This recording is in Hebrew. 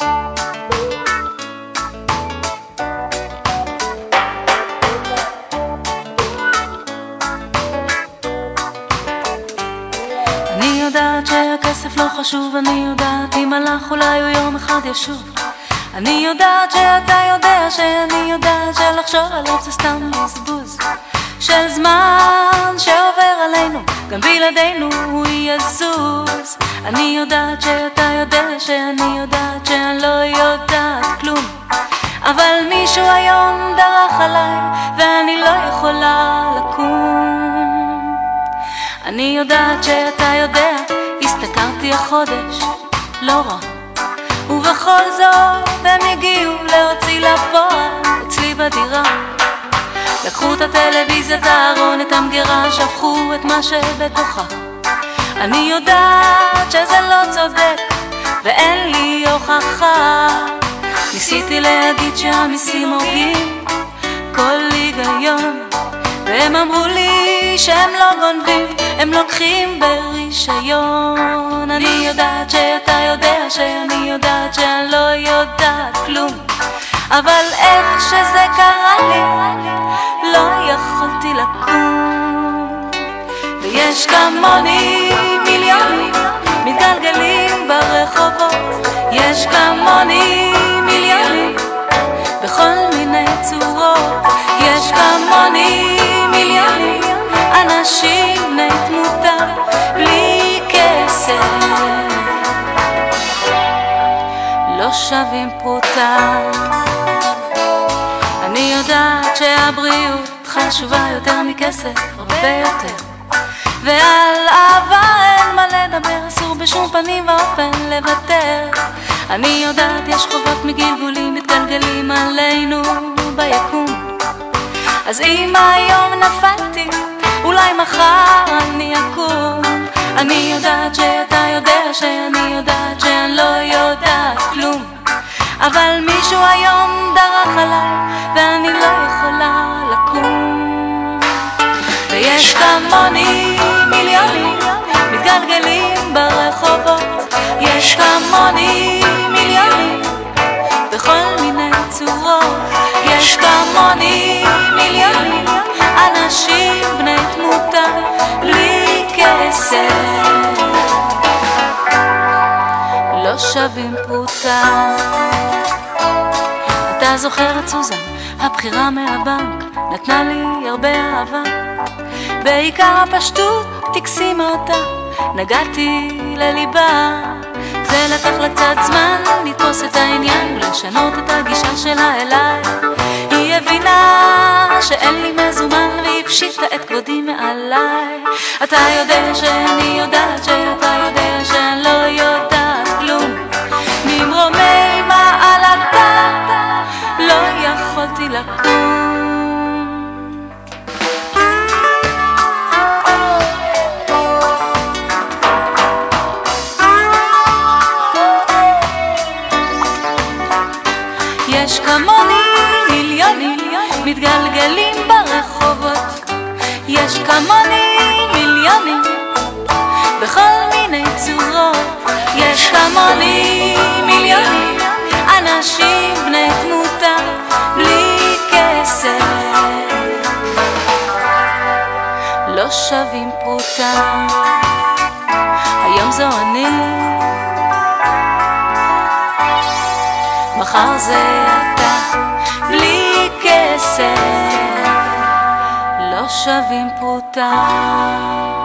אני יודעת שהכסף לא חשוב, אני יודעת אם הלך אולי הוא יום אחד ישוב. אני יודעת שאתה יודע שאני יודעת שלחשוב עליו זה סתם בזבוז של זמן שעובר עלינו, גם בלעדינו הוא יזוז. אני יודעת שאתה יודע שאני יודעת שאני לא יודעת כלום, אבל מישהו היום דרך עליי ואני לא יכולה לקום. אני יודעת שאתה יודע, הסתכלתי החודש, לא רע. ובכל זאת הם הגיעו להוציא לפועל אצלי בדירה. הארון, את המגירה, שפכו את מה שבתוכה. אני יודעת שזה לא צודק ואין לי הוכחה. ניסיתי להגיד שהמיסים הורגים כל היגיון, והם אמרו לי שהם לא גונבים, הם לוקחים ברישיון. אני יודעת שאתה יודע שאני יודעת שאני לא יודעת כלום, אבל איך שזה קרה לי, לא יכולתי לקום. ויש כמוני מיליונים מתגלגלים ברחובות, יש כמוני מיליונים בכל מיני צורות, יש כמוני מיליונים אנשים שווים פרוטה. אני יודעת שהבריאות חשובה יותר מכסף, הרבה יותר. ועל אהבה אין מה לדבר, אסור בשום פנים ואופן לוותר. אני יודעת יש חובות מגלגולים מתגלגלים עלינו ביקום. אז אם היום נפלתי, אולי מחר אני אקום. אני יודעת שאתה יודע שאני עליי ואני לא יכולה לקום. ויש כמוני מיליונים מתגלגלים ברחובות. יש כמוני מיליונים בכל מיני צורות. יש כמוני מיליונים אנשים בני תמותה בלי כסף. לא שווים פרוטה אתה זוכר את סוזן, הבחירה מהבנק נתנה לי הרבה אהבה. בעיקר הפשטות הקסימה אותה, נגעתי לליבה. זה לקח לה קצת זמן לתפוס את העניין ולשנות את הגישה שלה אליי. היא הבינה שאין לי מזומן והיא פשיטה את כבודי מעליי. אתה יודע שאני יודעת שאתה יודע שאני לא יכולתי לקום יש כמוני מיליונים מתגלגלים ברחובות. יש כמוני מיליונים בכל מיני צורות. יש כמוני שווים פרוטה. היום זו אני מחר זה אתה, בלי כסף, לא שווים פרוטה.